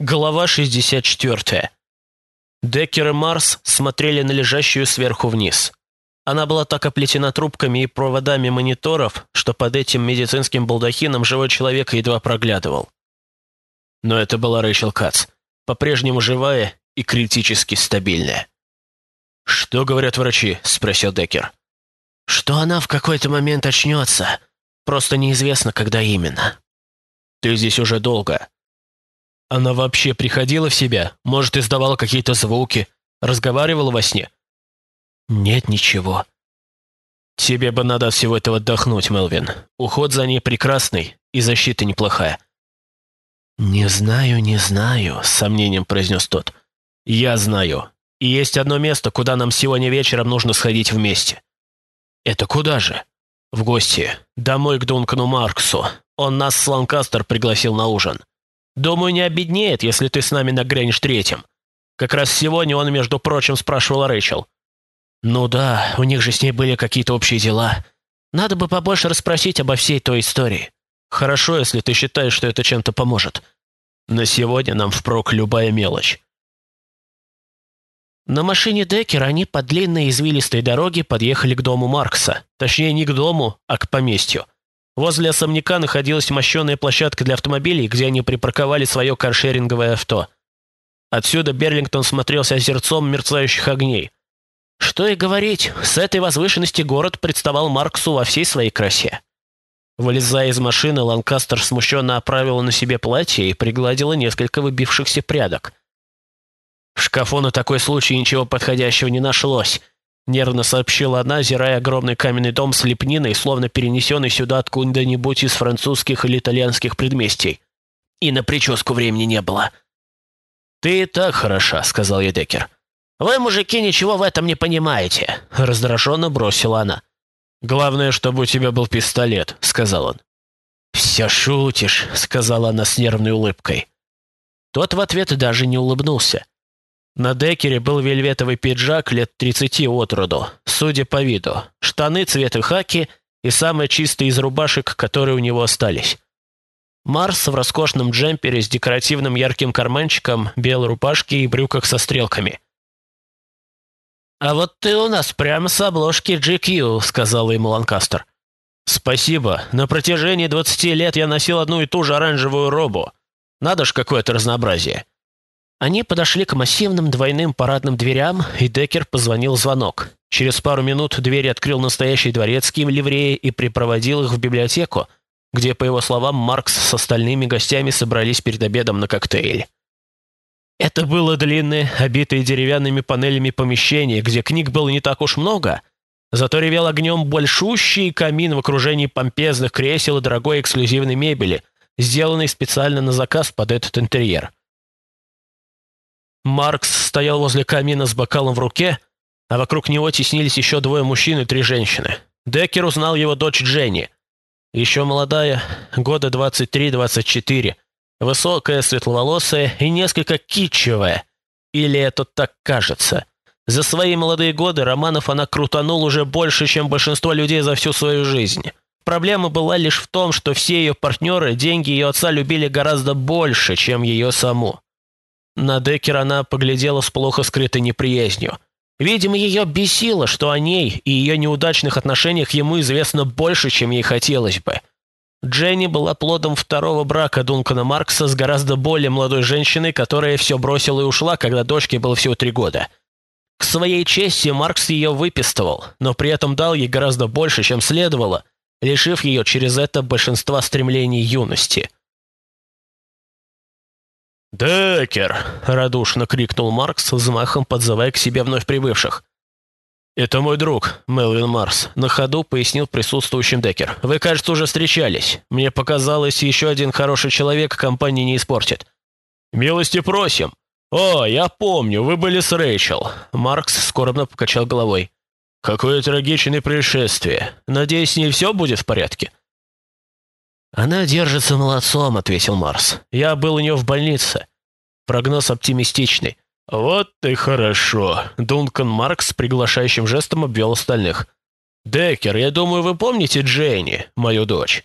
Глава 64. Деккер и Марс смотрели на лежащую сверху вниз. Она была так оплетена трубками и проводами мониторов, что под этим медицинским балдахином живой человек едва проглядывал. Но это была Рэйчел Кац, по-прежнему живая и критически стабильная. «Что говорят врачи?» – спросил Деккер. «Что она в какой-то момент очнется. Просто неизвестно, когда именно». «Ты здесь уже долго. Она вообще приходила в себя? Может, издавала какие-то звуки? Разговаривала во сне? Нет ничего. Тебе бы надо всего этого отдохнуть, Мелвин. Уход за ней прекрасный и защита неплохая. «Не знаю, не знаю», — с сомнением произнес тот. «Я знаю. И есть одно место, куда нам сегодня вечером нужно сходить вместе». «Это куда же?» «В гости. Домой к Дункану Марксу. Он нас с Ланкастер пригласил на ужин. Думаю, не обеднеет, если ты с нами нагрянешь третьим. Как раз сегодня он, между прочим, спрашивал Рэйчел. Ну да, у них же с ней были какие-то общие дела. Надо бы побольше расспросить обо всей той истории. Хорошо, если ты считаешь, что это чем-то поможет. На сегодня нам впрок любая мелочь. На машине Деккера они по длинной извилистой дороге подъехали к дому Маркса. Точнее, не к дому, а к поместью. Возле особняка находилась мощеная площадка для автомобилей, где они припарковали свое каршеринговое авто. Отсюда Берлингтон смотрелся озерцом мерцающих огней. Что и говорить, с этой возвышенности город представал Марксу во всей своей красе. Вылезая из машины, Ланкастер смущенно оправила на себе платье и пригладила несколько выбившихся прядок. В шкафу на такой случай ничего подходящего не нашлось, Нервно сообщила она, озирая огромный каменный дом с лепниной, словно перенесенный сюда откуда-нибудь из французских или итальянских предместий. И на прическу времени не было. «Ты и так хороша», — сказал ей Деккер. «Вы, мужики, ничего в этом не понимаете», — раздраженно бросила она. «Главное, чтобы у тебя был пистолет», — сказал он. «Все шутишь», — сказала она с нервной улыбкой. Тот в ответ даже не улыбнулся. На Декере был вельветовый пиджак лет 30 от роду, судя по виду, штаны цвета хаки и самые чистые из рубашек, которые у него остались. Марс в роскошном джемпере с декоративным ярким карманчиком, белой рубашке и брюках со стрелками. «А вот ты у нас прямо с обложки GQ», — сказал ему Ланкастер. «Спасибо. На протяжении 20 лет я носил одну и ту же оранжевую робу. Надо ж какое-то разнообразие». Они подошли к массивным двойным парадным дверям, и Деккер позвонил звонок. Через пару минут двери открыл настоящий дворецкий в ливрее и припроводил их в библиотеку, где, по его словам, Маркс с остальными гостями собрались перед обедом на коктейль. Это было длинное, обитое деревянными панелями помещение, где книг было не так уж много, зато ревел огнем большущий камин в окружении помпезных кресел и дорогой эксклюзивной мебели, сделанной специально на заказ под этот интерьер. Маркс стоял возле камина с бокалом в руке, а вокруг него теснились еще двое мужчин и три женщины. Деккер узнал его дочь Дженни. Еще молодая, года 23-24, высокая, светловолосая и несколько китчевая. Или это так кажется. За свои молодые годы романов она крутанул уже больше, чем большинство людей за всю свою жизнь. Проблема была лишь в том, что все ее партнеры деньги ее отца любили гораздо больше, чем ее саму. На Деккера она поглядела с плохо скрытой неприязнью. Видимо, ее бесило, что о ней и ее неудачных отношениях ему известно больше, чем ей хотелось бы. Дженни была плодом второго брака Дункана Маркса с гораздо более молодой женщиной, которая все бросила и ушла, когда дочке было всего три года. К своей чести Маркс ее выпистывал, но при этом дал ей гораздо больше, чем следовало, лишив ее через это большинства стремлений юности – «Деккер!» — радушно крикнул Маркс, взмахом подзывая к себе вновь прибывших. «Это мой друг, Мелвин Марс», — на ходу пояснил присутствующим Деккер. «Вы, кажется, уже встречались. Мне показалось, еще один хороший человек компании не испортит». «Милости просим!» «О, я помню, вы были с Рэйчел». Маркс скорбно покачал головой. «Какое трагичное происшествие. Надеюсь, с ней все будет в порядке?» «Она держится молодцом», — ответил Марс. «Я был у нее в больнице. Прогноз оптимистичный». «Вот и хорошо», — Дункан Маркс приглашающим жестом обвел остальных. «Деккер, я думаю, вы помните Дженни, мою дочь?»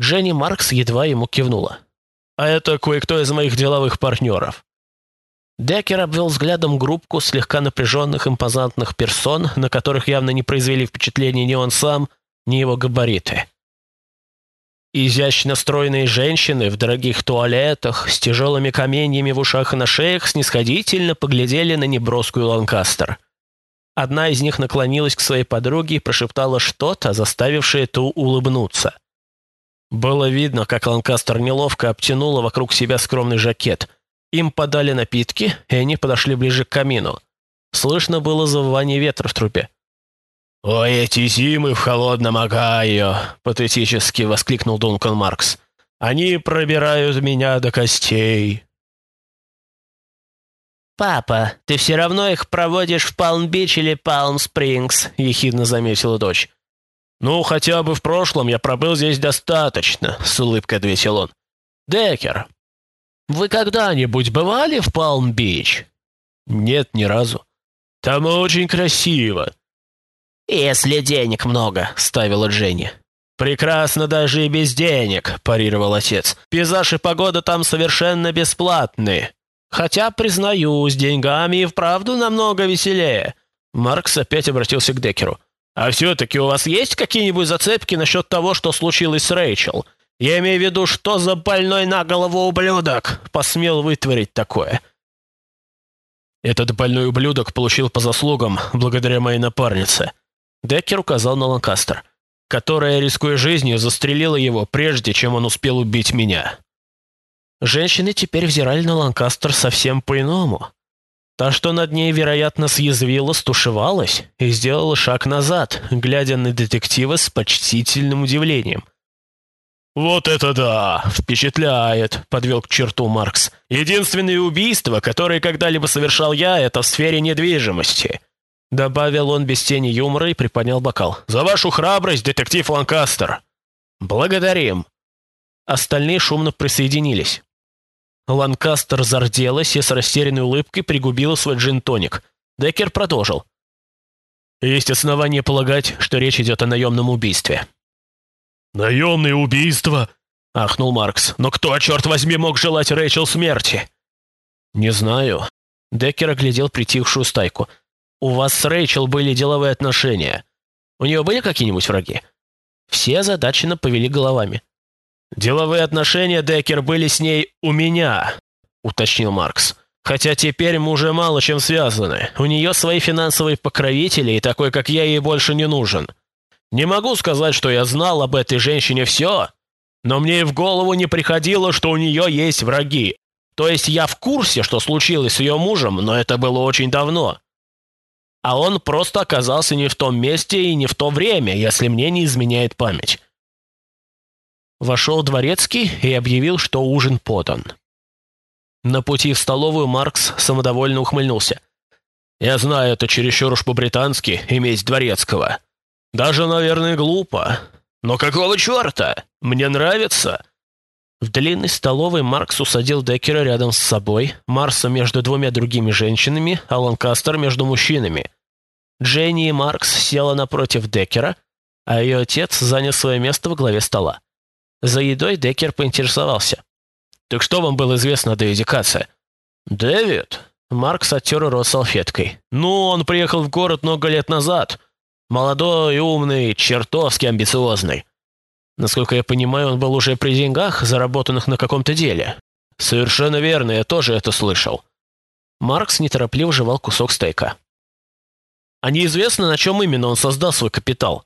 Дженни Маркс едва ему кивнула. а это кое-кто из моих деловых партнеров». Деккер обвел взглядом группку слегка напряженных импозантных персон, на которых явно не произвели впечатления ни он сам, ни его габариты. Изящно стройные женщины в дорогих туалетах с тяжелыми каменьями в ушах и на шеях снисходительно поглядели на неброскую Ланкастер. Одна из них наклонилась к своей подруге и прошептала что-то, заставившее ту улыбнуться. Было видно, как Ланкастер неловко обтянула вокруг себя скромный жакет. Им подали напитки, и они подошли ближе к камину. Слышно было завывание ветра в трубе. «Ой, эти зимы в холодном Огайо!» — патетически воскликнул Дункан Маркс. «Они пробирают меня до костей!» «Папа, ты все равно их проводишь в Палм-Бич или Палм-Спрингс», — ехидно заметила дочь. «Ну, хотя бы в прошлом я пробыл здесь достаточно», — с улыбкой ответил он. «Деккер, вы когда-нибудь бывали в Палм-Бич?» «Нет, ни разу». «Там очень красиво». «Если денег много», — ставила Дженни. «Прекрасно даже и без денег», — парировал отец. «Пейзаж и погода там совершенно бесплатные. Хотя, признаю, с деньгами и вправду намного веселее». Маркс опять обратился к Деккеру. «А все-таки у вас есть какие-нибудь зацепки насчет того, что случилось с Рэйчел? Я имею в виду, что за больной на голову ублюдок посмел вытворить такое?» Этот больной ублюдок получил по заслугам благодаря моей напарнице. Деккер указал на Ланкастер, которая, рискуя жизнью, застрелила его, прежде чем он успел убить меня. Женщины теперь взирали на Ланкастер совсем по-иному. Та, что над ней, вероятно, съязвила, стушевалась и сделала шаг назад, глядя на детектива с почтительным удивлением. «Вот это да! Впечатляет!» — подвел к черту Маркс. «Единственное убийство, которое когда-либо совершал я, это в сфере недвижимости». Добавил он без тени юмора и приподнял бокал. «За вашу храбрость, детектив Ланкастер!» «Благодарим!» Остальные шумно присоединились. Ланкастер зарделась и с растерянной улыбкой пригубила свой джин-тоник. Деккер продолжил. «Есть основания полагать, что речь идет о наемном убийстве». «Наемное убийство?» — ахнул Маркс. «Но кто, черт возьми, мог желать Рэйчел смерти?» «Не знаю». Деккер оглядел притихшую стайку. «У вас с Рэйчел были деловые отношения. У нее были какие-нибудь враги?» Все озадаченно повели головами. «Деловые отношения, Деккер, были с ней у меня», — уточнил Маркс. «Хотя теперь мы уже мало чем связаны. У нее свои финансовые покровители, и такой, как я, ей больше не нужен. Не могу сказать, что я знал об этой женщине все, но мне и в голову не приходило, что у нее есть враги. То есть я в курсе, что случилось с ее мужем, но это было очень давно. А он просто оказался не в том месте и не в то время, если мне не изменяет память. Вошел дворецкий и объявил, что ужин подан. На пути в столовую Маркс самодовольно ухмыльнулся. «Я знаю, это чересчур уж по-британски иметь дворецкого. Даже, наверное, глупо. Но какого черта? Мне нравится!» В длинной столовой Маркс усадил Деккера рядом с собой, Марса между двумя другими женщинами, а Ланкастер между мужчинами. Дженни Маркс села напротив Деккера, а ее отец занял свое место во главе стола. За едой Деккер поинтересовался. «Так что вам было известно о Дэвиде Катце?» «Дэвид?» Маркс оттер рот салфеткой. «Ну, он приехал в город много лет назад. Молодой, умный, чертовски амбициозный. Насколько я понимаю, он был уже при деньгах, заработанных на каком-то деле. Совершенно верно, я тоже это слышал». Маркс неторопливо жевал кусок стейка. «А неизвестно, на чем именно он создал свой капитал?»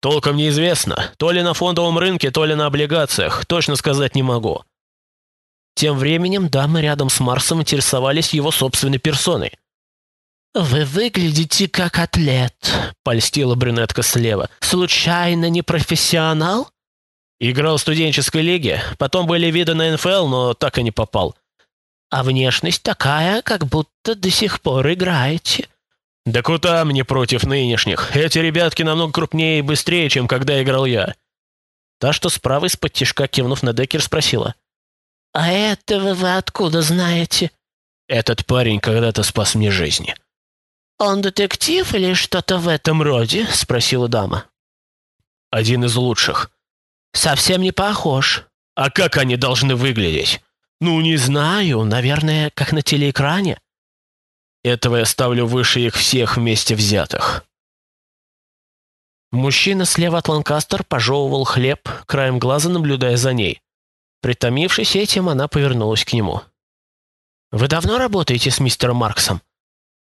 Толком неизвестно. То ли на фондовом рынке, то ли на облигациях. Точно сказать не могу. Тем временем дамы рядом с Марсом интересовались его собственной персоной. «Вы выглядите как атлет», — польстила брюнетка слева. «Случайно не профессионал?» Играл в студенческой лиге, потом были виды на НФЛ, но так и не попал. «А внешность такая, как будто до сих пор играете», «Да куда мне против нынешних? Эти ребятки намного крупнее и быстрее, чем когда играл я». Та, что справа из-под тишка, кивнув на Деккер, спросила. «А этого вы откуда знаете?» «Этот парень когда-то спас мне жизнь». «Он детектив или что-то в этом роде?» — спросила дама. «Один из лучших». «Совсем не похож. А как они должны выглядеть? Ну, не знаю, наверное, как на телеэкране. Этого я ставлю выше их всех вместе взятых. Мужчина слева от Ланкастер пожевывал хлеб, краем глаза наблюдая за ней. Притомившись этим, она повернулась к нему. «Вы давно работаете с мистером Марксом?»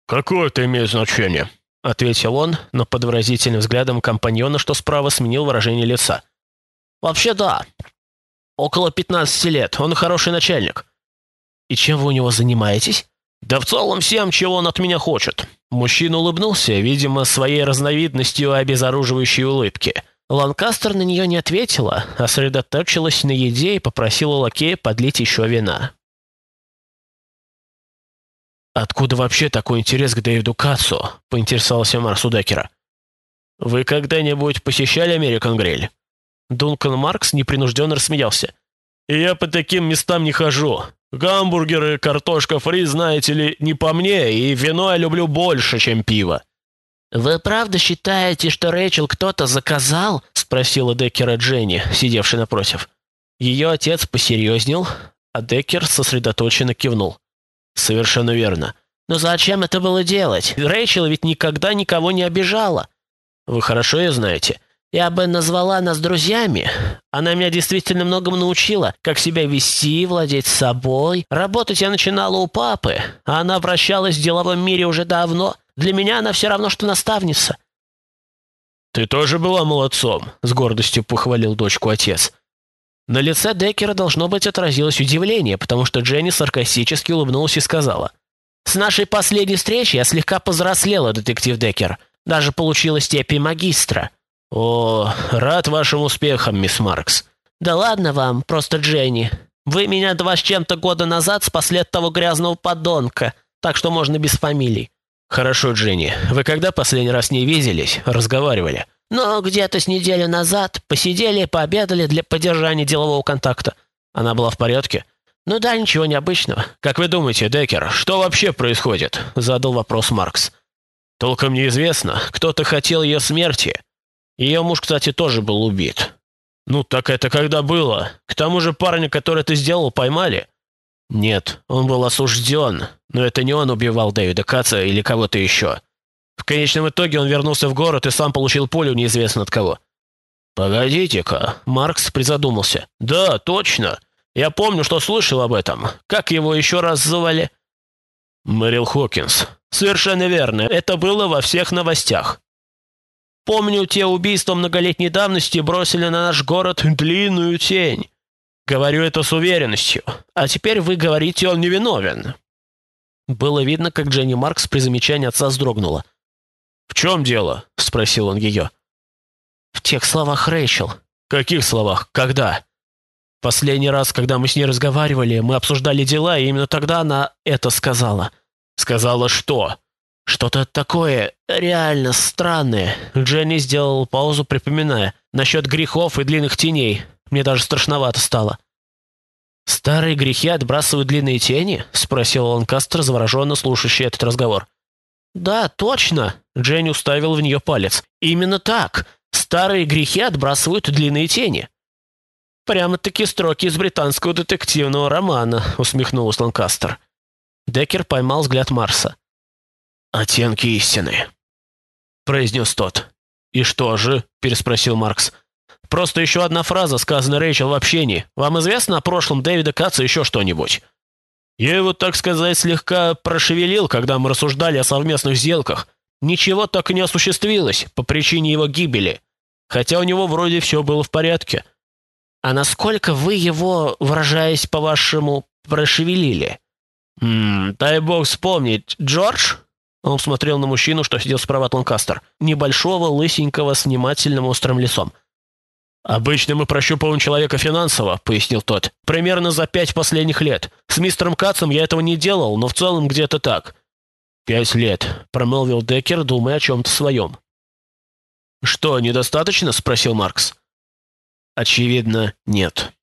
«Какое это имеет значение?» — ответил он, но под выразительным взглядом компаньона, что справа сменил выражение лица. «Вообще да. Около пятнадцати лет. Он хороший начальник». «И чем вы у него занимаетесь?» «Да в целом всем, чего он от меня хочет». Мужчина улыбнулся, видимо, своей разновидностью обезоруживающей улыбки. Ланкастер на нее не ответила, а сосредоточилась на еде и попросила лакея подлить еще вина. «Откуда вообще такой интерес к Дэвиду Кацу?» — поинтересовался Марс у Деккера. «Вы когда-нибудь посещали Американ Гриль?» Дункан Маркс непринужденно рассмеялся. «Я по таким местам не хожу. Гамбургеры, картошка фри, знаете ли, не по мне, и вино я люблю больше, чем пиво». «Вы правда считаете, что Рэйчел кто-то заказал?» — спросила Деккера Дженни, сидевший напротив. Ее отец посерьезнел, а Деккер сосредоточенно кивнул. «Совершенно верно. Но зачем это было делать? Рэйчел ведь никогда никого не обижала». «Вы хорошо ее знаете?» Я бы назвала нас друзьями. Она меня действительно многому научила, как себя вести, владеть собой. Работать я начинала у папы, а она вращалась в деловом мире уже давно. Для меня она все равно, что наставница». «Ты тоже была молодцом», — с гордостью похвалил дочку отец. На лице Деккера должно быть отразилось удивление, потому что Дженни саркастически улыбнулась и сказала. «С нашей последней встречи я слегка повзрослела, детектив Деккер. Даже получила степень магистра». «О, рад вашим успехам, мисс Маркс». «Да ладно вам, просто Дженни. Вы меня два с чем-то года назад спасли от того грязного подонка, так что можно без фамилий». «Хорошо, Дженни. Вы когда последний раз не виделись, разговаривали?» «Ну, где-то с неделю назад. Посидели, пообедали для поддержания делового контакта». «Она была в порядке?» «Ну да, ничего необычного». «Как вы думаете, Деккер, что вообще происходит?» — задал вопрос Маркс. «Толком неизвестно. Кто-то хотел ее смерти. Ее муж, кстати, тоже был убит. Ну, так это когда было? К тому же парня, который ты сделал, поймали? Нет, он был осужден, но это не он убивал Дэвида Каца или кого-то еще. В конечном итоге он вернулся в город и сам получил пулю неизвестно от кого. «Погодите-ка», — Маркс призадумался. «Да, точно. Я помню, что слышал об этом. Как его еще раз звали?» «Мэрил Хокинс». «Совершенно верно. Это было во всех новостях. Помню, те убийства многолетней давности бросили на наш город длинную тень. Говорю это с уверенностью. А теперь вы говорите, он невиновен». Было видно, как Дженни Маркс при замечании отца вздрогнула. «В чем дело?» — спросил он ее. «В тех словах Рэйчел». «Каких словах? Когда?» «Последний раз, когда мы с ней разговаривали, мы обсуждали дела, и именно тогда она это сказала». «Сказала что?» «Что-то такое реально странное». Дженни сделал паузу, припоминая. «Насчет грехов и длинных теней. Мне даже страшновато стало». «Старые грехи отбрасывают длинные тени?» — спросил Ланкастер, завороженно слушающий этот разговор. «Да, точно!» — Дженни уставил в нее палец. «Именно так! Старые грехи отбрасывают длинные тени!» «Прямо-таки строки из британского детективного романа», — усмехнулся Ланкастер. Деккер поймал взгляд Марса. «Оттенки истины», — произнес тот. «И что же?» — переспросил Маркс. «Просто еще одна фраза, сказанная Рэйчел в общении. Вам известно о прошлом Дэвида Катца еще что-нибудь?» «Я его, так сказать, слегка прошевелил, когда мы рассуждали о совместных сделках. Ничего так и не осуществилось по причине его гибели. Хотя у него вроде все было в порядке». «А насколько вы его, выражаясь по-вашему, прошевелили?» «Ммм, дай бог вспомнить. Джордж?» Он смотрел на мужчину, что сидел справа от Ланкастер. Небольшого, лысенького, с внимательным острым лицом. «Обычно мы прощупываем человека финансово», — пояснил тот. «Примерно за пять последних лет. С мистером Кацем я этого не делал, но в целом где-то так». «Пять лет», — промолвил Деккер, думая о чем-то своем. «Что, недостаточно?» — спросил Маркс. «Очевидно, нет».